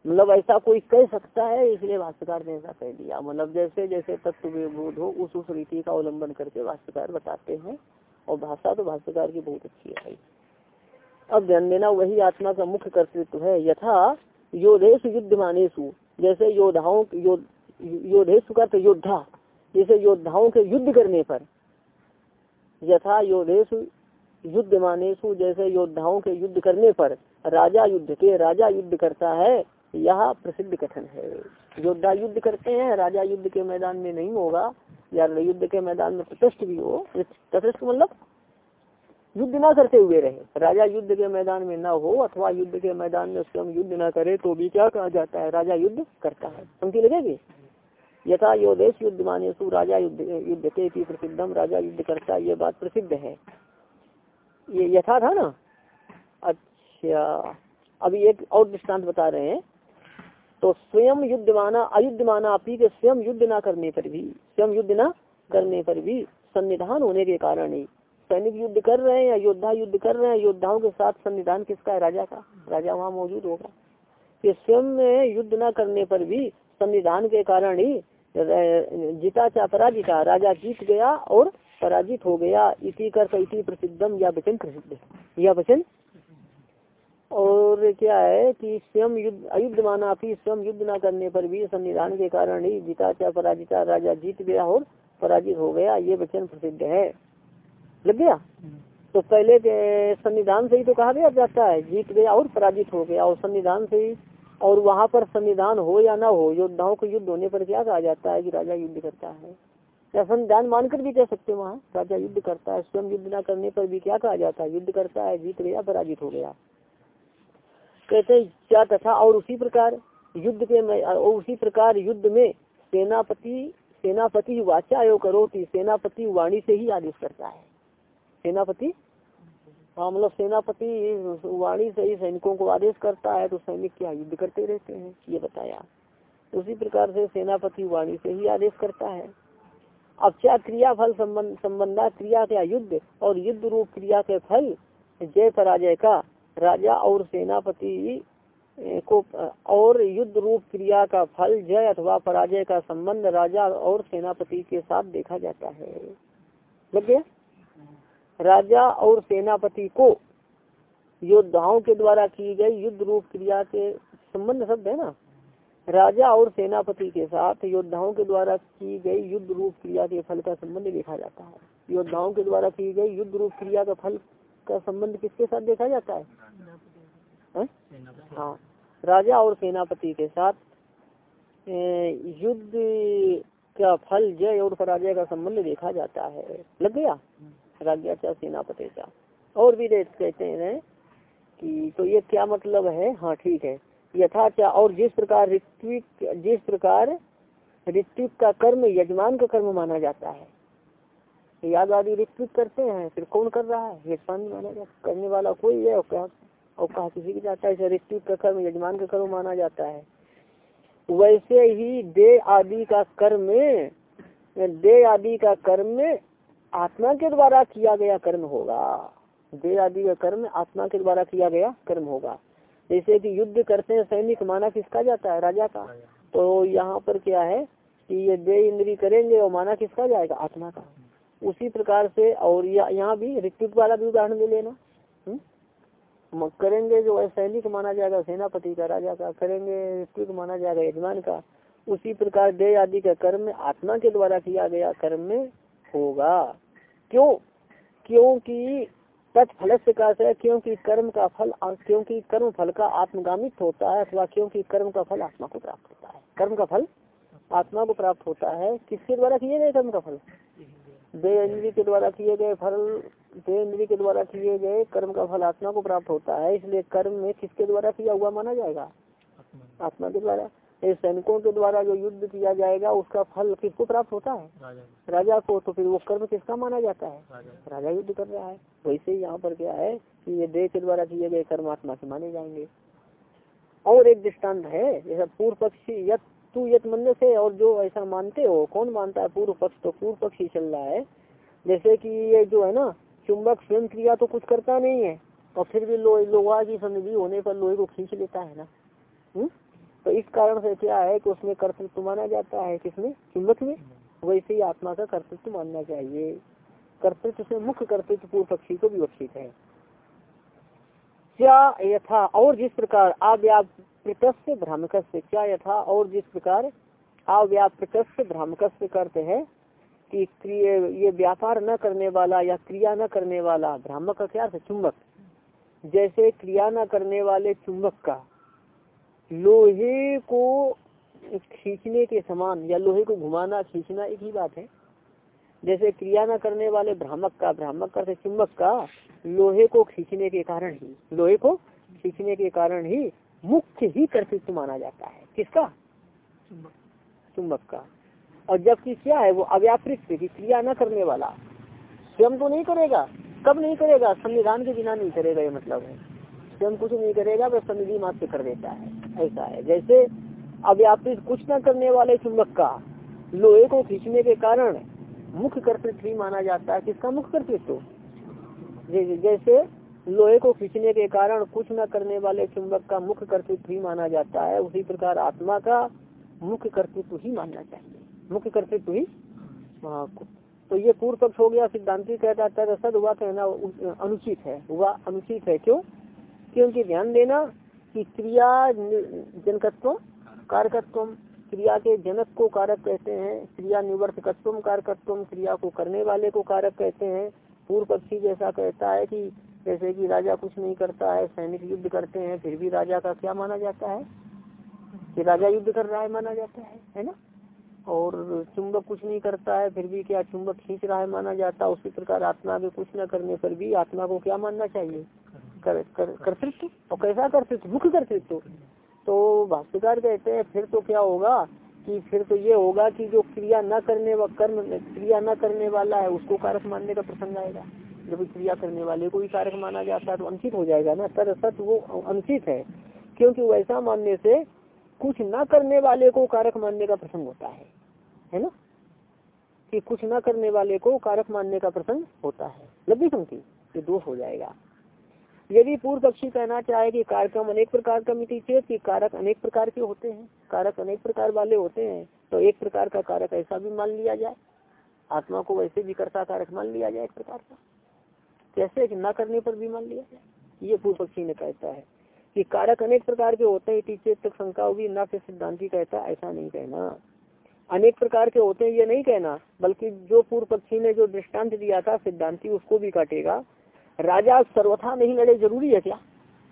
मतलब ऐसा कोई कह सकता है, इसलिए भाष्यकार ने ऐसा कह दिया। मतलब जैसे जैसे तत्व बोध हो, उस उस रीति का अवलंबन करके भाष्यकार बताते हैं, और भाषा तो भाष्यकार की बहुत अच्छी है अब ध्यान देना, वही आत्मा का मुख्य कर्तृत्व है। यथा योधेश युद्ध मानेशु जैसे योद्धाओं योधेश का योद्धा, जैसे योद्धाओं के युद्ध करने पर। यथा योधेश युद्ध मानेशु जैसे योद्धाओं के युद्ध करने पर, राजा युद्ध के, राजा युद्ध करता है यह प्रसिद्ध कथन है। योद्धा युद्ध करते हैं, राजा युद्ध के मैदान में नहीं होगा, या युद्ध के मैदान में तटस्थ भी हो, तटस्थ मतलब युद्ध ना करते हुए रहे। राजा युद्ध के मैदान में ना हो, अथवा युद्ध के मैदान में स्वयं युद्ध ना करे तो भी क्या कहा जाता है? राजा युद्ध करता है। पंक्ति लगेगी? यथा योदेश युद्ध माने सु राजा युद्ध युद्ध के प्रसिद्धम, राजा युद्ध करता, ये बात प्रसिद्ध है। ये यथा था ना? अच्छा अभी एक और दृष्टांत बता रहे हैं। तो स्वयं युद्ध माना अयुद्ध माना अपी के स्वयं युद्ध ना करने पर भी, स्वयं युद्ध ना करने पर भी संविधान होने के कारण ही। सैनिक युद्ध कर रहे हैं या योद्धा युद्ध कर रहे हैं, योद्धाओं के साथ संविधान किसका है? राजा का। राजा वहाँ मौजूद होगा। कि स्वयं युद्ध न करने पर भी संविधान के कारण ही जीता चा पराजिता, राजा जीत गया और पराजित हो गया। इसी कर इसी प्रसिद्धम या वचन प्रसिद्ध या वचन और क्या है कि स्वयं युद्ध अयुद्ध माना भी स्वयं युद्ध न करने पर भी संविधान के कारण ही जीता क्या पराजिता राजा जीत गया और पराजित हो गया, ये वचन प्रसिद्ध है। लग गया? तो पहले संविधान से ही तो कहा गया जाता है, जीत गया और पराजित हो गया, और संविधान से ही, और वहाँ पर संविधान हो या ना हो, योद्धाओं को युद्ध होने पर क्या कहा जाता है कि राजा युद्ध करता है? या संविधान मानकर भी कह सकते वहाँ, राजा युद्ध करता है, स्वयं युद्ध न करने पर भी क्या कहा जाता है? युद्ध करता है, जीत गया, पराजित हो गया। कहते क्या तथा और उसी प्रकार युद्ध के और उसी प्रकार युद्ध में सेनापति सेनापति वाचा आयोग करो कि सेनापति वाणी से ही आदेश करता है। सेनापति? हाँ मतलब सेनापति वाणी से ही सैनिकों को आदेश करता है तो सैनिक क्या युद्ध करते रहते हैं, ये बताया। उसी प्रकार से सेनापति वाणी से ही आदेश करता है। अब क्या क्रिया फल संबंध, संबंधा क्रिया क्या युद्ध, और युद्ध रूप क्रिया के फल जय पराजय का राजा और सेनापति को और युद्ध रूप क्रिया का फल, जय अथवा पराजय का संबंध राजा और सेनापति के साथ देखा जाता है। लग गया? राजा और सेनापति को योद्धाओं के द्वारा की गई युद्ध रूप क्रिया के संबंध शब्द है ना? राजा और सेनापति के साथ योद्धाओं के द्वारा की गई युद्ध रूप क्रिया के फल का संबंध देखा जाता है। योद्धाओं के द्वारा की गई युद्ध रूप क्रिया का फल का संबंध किसके साथ देखा जाता है, है? हाँ। राजा और सेनापति के साथ युद्ध का फल जय और पराजय का संबंध देखा जाता है। लग गया? राज्य चा सेनापति का और भी कहते हैं कि तो ये क्या मतलब है? हाँ ठीक है। यथाचा और जिस प्रकार ऋत्विक जिस प्रकार ऋत्विक का कर्म यजमान का कर्म माना जाता है। याद आदि ऋत्विक करते हैं फिर कौन कर रहा है? यजमान माना करने वाला कोई है? और क्या और कहा किसी की जाता है? ऋत्विक का कर्म यजमान का कर्म माना जाता है। वैसे ही दे आदि का कर्म दे आदि का कर्म आत्मा के द्वारा किया गया कर्म होगा। दे आदि का कर्म आत्मा के द्वारा किया गया कर्म होगा। जैसे कि युद्ध करते हैं सैनिक माना किसका जाता है? राजा का। तो यहाँ पर क्या है कि ये दे इंद्री करेंगे और माना किसका जाएगा? आत्मा का। उसी प्रकार से, और यहाँ भी ऋतिक वाला भी उदाहरण ले लेना। हम्म? करेंगे जो है, सैनिक माना जाएगा, सेनापति का राजा का, करेंगे ऋतिक माना जाएगा, यजमान का। उसी प्रकार दे आदि का कर्म आत्मा के द्वारा किया गया कर्म होगा। क्यों? क्योंकि तत्फल से कहा है क्योंकि कर्म का फल, क्योंकि कर्म फल का आत्मगामित होता है, अथवा क्योंकि कर्म का फल आत्मा को प्राप्त होता है। कर्म का फल आत्मा को प्राप्त होता है, किसके द्वारा किए गए कर्म का फल? दे इंद्री के द्वारा किए गए फल दे इंद्री के द्वारा किए गए कर्म का फल आत्मा को प्राप्त होता है इसलिए कर्म में किसके द्वारा किया हुआ माना जाएगा? आत्मा। के द्वारा। सैनिकों के द्वारा जो युद्ध किया जाएगा उसका फल किसको प्राप्त होता है? राजा, राजा को तो फिर वो कर्म किसका माना जाता है? राजा, राजा युद्ध कर रहा है। वैसे यहाँ पर क्या है कि ये देह के द्वारा किए गए कर्म आत्मा से माने जाएँगे। और एक दृष्टांत है जैसा पूर्व पक्षी यत तू यत मन से और जो ऐसा मानते हो, कौन मानता है पूर्व पक्ष? तो पूर्व पक्ष ही चल रहा है। जैसे कि ये जो है ना, चुंबक स्वयं क्रिया तो कुछ करता नहीं है, और फिर भी लोहा की संधि होने पर लोहे को खींच लेता है ना। हुँ? तो इस कारण से क्या है कि उसमें कर्तृत्व माना जाता है किसमें? चुंबक में। वैसे ही आत्मा का कर्तृत्व मानना चाहिए। कर्तृत्व से मुख्य कर्तृत्व पूर्व पक्षी को भी विवक्षित है। यथा और जिस प्रकार अव्यापृत भ्रामक क्या यथा और जिस प्रकार अव्यापृत भ्रामक करते हैं कि ये व्यापार न करने वाला या क्रिया न करने वाला भ्रामक का क्या है? चुंबक। जैसे क्रिया न करने वाले चुंबक का, लोहे को खींचने के समान या लोहे को घुमाना, खींचना एक ही बात है। जैसे क्रिया न करने वाले भ्रामक का भ्रामक का चुंबक का लोहे को खींचने के कारण ही लोहे को खींचने के कारण ही मुख्य ही कर्तृत्व माना जाता है। किसका? चुंबक। का। और जबकि क्या है वो अव्यापृत क्रिया न करने वाला। स्वयं तो नहीं करेगा। कब नहीं करेगा? संविधान के बिना नहीं करेगा ये मतलब है। स्वयं कुछ नहीं करेगा वह समिधि मात्र कर देता है। ऐसा है। जैसे अव्यापित कुछ न करने वाले चुंबक का लोहे को खींचने के कारण मुख्य कर्तृत्व ही माना जाता है, किसका मुख्य कर्तृत्व? जैसे लोहे को खींचने के कारण कुछ न करने वाले चुंबक का मुख्य कर्तृत्व ही माना जाता है, उसी प्रकार आत्मा का मुख्य कर्तृत्व ही मानना चाहिए। मुख्य कर्तृत्व ही तो ये पूर्व पक्ष हो गया सिद्धांति कहता है सद हुआ कहना अनुचित है। हुआ अनुचित है क्यों? क्योंकि ध्यान देना कि क्रिया जनकत्व, कारकत्व क्रिया के जनक को कारक कहते हैं क्रिया निवर्तकत्व कारकत्व क्रिया को करने वाले को कारक कहते हैं। पूर्व पक्षी जैसा कहता है कि जैसे कि राजा कुछ नहीं करता है सैनिक युद्ध करते हैं फिर भी राजा का क्या माना जाता है? कि राजा युद्ध कर रहा है माना जाता है है ना? और चुंबक कुछ नहीं करता है फिर भी क्या चुंबक खींच रहा है माना जाता है? उसी प्रकार आत्मा के कुछ न करने पर भी आत्मा को क्या मानना चाहिए? कर्तृत्व। और कैसा कर्तृत्व? मुख्य कर्तृत्व। तो भाष्यकार कहते हैं, फिर तो क्या होगा कि फिर तो ये होगा कि जो क्रिया न करने व कर्म क्रिया न करने वाला है, उसको कारक मानने का प्रसंग आएगा। जब क्रिया करने वाले को भी कारक माना जाता है तो अनुचित हो जाएगा ना। सर सत वो अनुचित है, क्योंकि वैसा मानने से कुछ न करने वाले को कारक मानने का प्रसंग होता है। है ना? कि कुछ न करने वाले को कारक मानने का प्रसंग होता है। लंबी पंक्ति, ये दोष हो जाएगा। यदि पूर्व पक्षी कहना चाहे कि कार्यक्रम अनेक प्रकार का मिट्टी चेत की कारक अनेक प्रकार के होते हैं, कारक अनेक प्रकार वाले होते हैं तो एक प्रकार का कारक ऐसा भी मान लिया जाए। आत्मा को वैसे भी करता कारक मान लिया जाए एक प्रकार का। कैसे कि न करने पर भी मान लिया जाए? ये पूर्व पक्षी ने कहता है कि कारक अनेक प्रकार के होते हैं टीचे तक शंका होगी, ना फिर सिद्धांति कहता, ऐसा नहीं कहना। अनेक प्रकार के होते हैं, ये नहीं कहना, बल्कि जो पूर्व पक्षी ने जो दृष्टांत दिया था, सिद्धांति उसको भी काटेगा। राजा सर्वथा नहीं लड़े, ज़रूरी है क्या?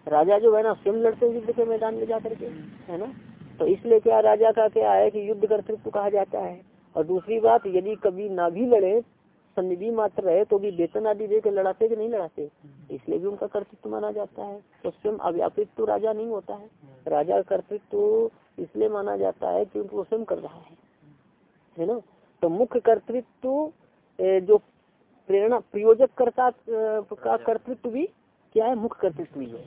राजा जो है ना, स्वयं लड़ते युद्ध के मैदान में जाकर के, है ना? तो इसलिए क्या राजा का क्या है कि युद्ध कर्तृत्व कहा जाता है? और दूसरी बात, यदि कभी ना भी लड़े, सन्निधि मात्र रहे तो भी वेतन आदि दे के लड़ाते कि नहीं लड़ाते? इसलिए भी उनका कर्तृत्व माना जाता है। तो स्वयं अव्यापित तो राजा नहीं होता है। राजा कर्तृत्व इसलिए माना जाता है क्योंकि वो स्वयं कर रहा है। है ना? तो मुख्य कर्तृत्व जो प्रेरणा प्रयोजक करता का कर्तृत्व भी क्या है? मुख्य कर्तृत्व भी है।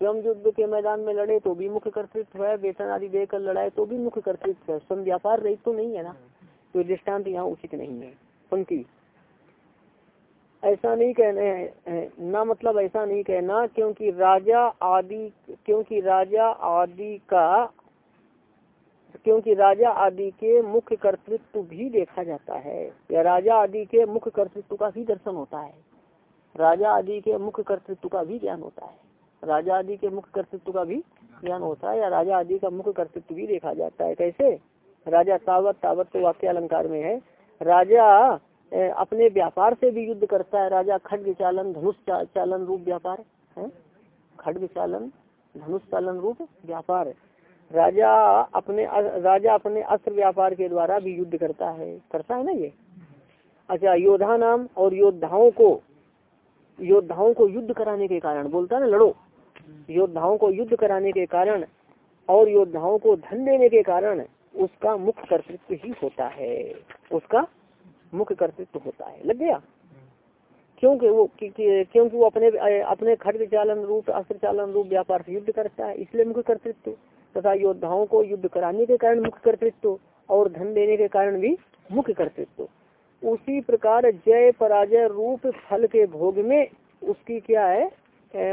स्वयं युद्ध के मैदान में लड़े तो भी मुख्य कर्तृत्व है वेतन आदि देकर लड़ाए तो भी मुख्य कर्तृत्व है। स्वयं व्यापार रही तो नहीं है ना। तो दृष्टांत यहाँ उचित नहीं है। पंक्ति। ऐसा नहीं कहने ना मतलब ऐसा नहीं कहना क्योंकि राजा आदि क्योंकि राजा आदि का क्योंकि राजा आदि के मुख्य कर्तृत्व भी देखा जाता है। या राजा आदि के मुख्य कर्तृत्व का भी दर्शन होता है। राजा आदि के मुख्य कर्तृत्व का भी ज्ञान होता है। राजा आदि के मुख्य कर्तृत्व का भी ज्ञान होता है या राजा आदि का मुख्य कर्तृत्व भी देखा जाता है। कैसे? राजा तावत तावत तो वाक्य अलंकार में है। राजा अपने व्यापार से भी युद्ध करता है। राजा खड्ग चालन, धनुष चालन रूप व्यापार, है? खड्ग चालन, धनुष चालन रूप व्यापार। राजा अपने राजा अपने अस्त्र व्यापार के द्वारा भी युद्ध करता है। करता है ना ये? अच्छा योद्धा नाम और योद्धाओं को योद्धाओं को युद्ध कराने के कारण, बोलता है ना लड़ो। योद्धाओं को युद्ध कराने के कारण और योद्धाओं को धन देने के कारण उसका मुख्य कर्तृत्व ही होता है। उसका मुख्य कर्तृत्व होता है। लग गया? क्योंकि वो क्योंकि वो अपने अपने खर्च चालन रूप अस्त्र चालन रूप, व्यापार से युद्ध करता है, इसलिए मुख्य कर्तृत्व। तथा योद्धाओं को युद्ध कराने के कारण मुख्य कर्तृत्व और धन देने के कारण भी मुख्य कर्तृत्व। उसी प्रकार जय पराजय रूप फल के भोग में उसकी क्या है?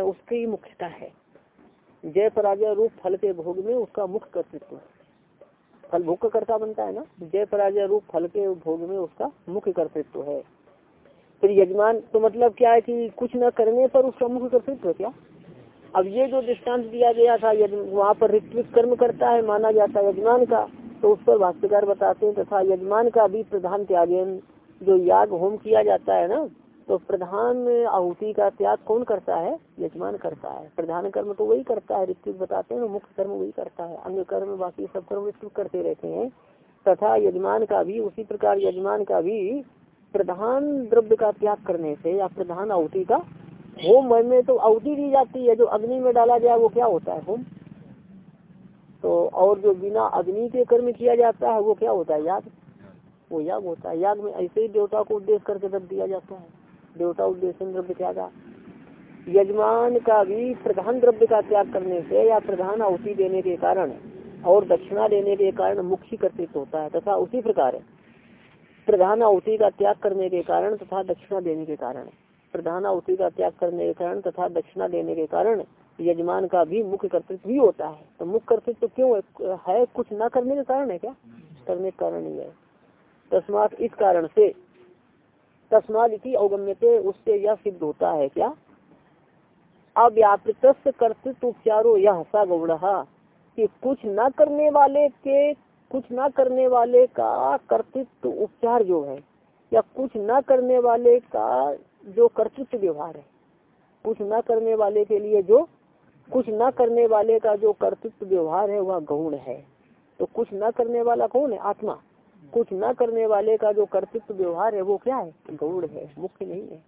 उसकी मुख्यता है। जय पराजय रूप फल के भोग में उसका मुख्य कर्तृत्व है। फल भोग का कर्ता बनता है ना? जय पराजय रूप फल के भोग में उसका मुख्य कर्तृत्व है। फिर यजमान तो मतलब क्या है कि कुछ न करने पर उसका मुख्य कर्तृत्व है क्या? अब ये जो दृष्टांत दिया गया था वहाँ पर ऋत्विक कर्म करता है, माना जाता है यजमान का तो उस पर भाष्यकार बताते हैं, तथा तो यजमान का भी प्रधान त्यागेन, जो याग होम किया जाता है ना तो प्रधान आहुति का त्याग कौन करता है? यजमान करता है। प्रधान कर्म तो वही करता है, ऋत्विक बताते हैं, मुख्य कर्म वही करता है। अन्य कर्म, बाकी सब कर्म ऋत्विक करते रहते हैं। तथा यजमान का भी, उसी प्रकार यजमान का भी प्रधान द्रव्य का त्याग करने से, या प्रधान आहुति का होम में तो अवधि दी जाती है, जो अग्नि में डाला जाए वो क्या होता है होम? तो और जो बिना अग्नि के कर्म किया जाता है, वो क्या होता है याग? वो याग होता है। याग में ऐसे ही देवता को उद्देश्य करके रख दिया जाता है। देवता उद्देश्य द्रव्य त्यागा। यजमान का भी प्रधान द्रव्य का त्याग करने से या प्रधान आहुति देने के कारण और दक्षिणा देने के कारण मुख्य कर्तृत्व होता है, तथा उसी प्रकार प्रधान आहुति का त्याग करने के कारण तथा दक्षिणा देने के कारण। प्रधान आहुति का त्याग करने के कारण तथा दक्षिणा देने के कारण यजमान का भी मुख्य कर्तृत्व भी होता है। तो मुख्य कर्तृत्व तो क्यों है, है कुछ न करने के कारण है क्या? करने के कारण नहीं है। तस्मात इस कारण से तस्मात इसी अवगम्यते उससे यह सिद्ध होता है क्या? अव्यापृत कर्तृत्व उपचारो यह सा गौड़ कि कुछ न करने वाले के कुछ न करने वाले का कर्तृत्व उपचार जो है या कुछ न करने वाले का जो कर्तृत्व व्यवहार है। कुछ न करने वाले के लिए जो कुछ न करने वाले का जो कर्तृत्व व्यवहार है वह गौण है। तो कुछ न करने वाला कौन है? आत्मा। कुछ न करने वाले का जो कर्तृत्व व्यवहार है वो क्या है? गौड़ है। मुख्य नहीं है।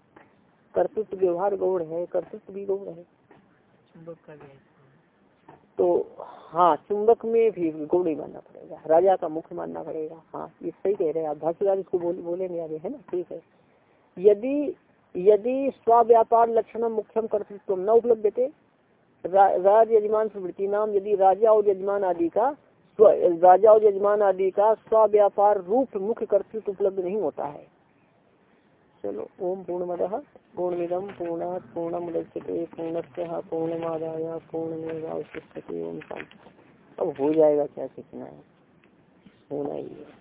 कर्तृत्व व्यवहार गौड़ है कर्तृत्व भी गौड़ है। तो हाँ चुंबक में भी गौड़ ही मानना पड़ेगा। राजा का मुख्य मानना पड़ेगा। हाँ ये सही कह रहे हैं आप। भाष्यकार इसको बोल, बोलेंगे आगे है ना? ठीक है। यदि यदि स्व्यापार लक्षण मुख्यम कर्तृत्व न उपलब्ध थे राज यजमान प्रवृत्ति नाम यदि राजा और यजमान आदि का राजा और यजमान आदि का स्व्यापार रूप मुख्य कर्तृत्व उपलब्ध नहीं होता है। चलो, ओम पूर्णमद। पूर्णमिदम पूर्ण पूर्ण मुदच्यते पूर्णस्य पूर्णमादाय पूर्णमेवावशिष्यते ओम शांति अब हो जाएगा क्या सीखना है? होना ही है।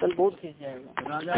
कल बहुत खींच जाएगा राजा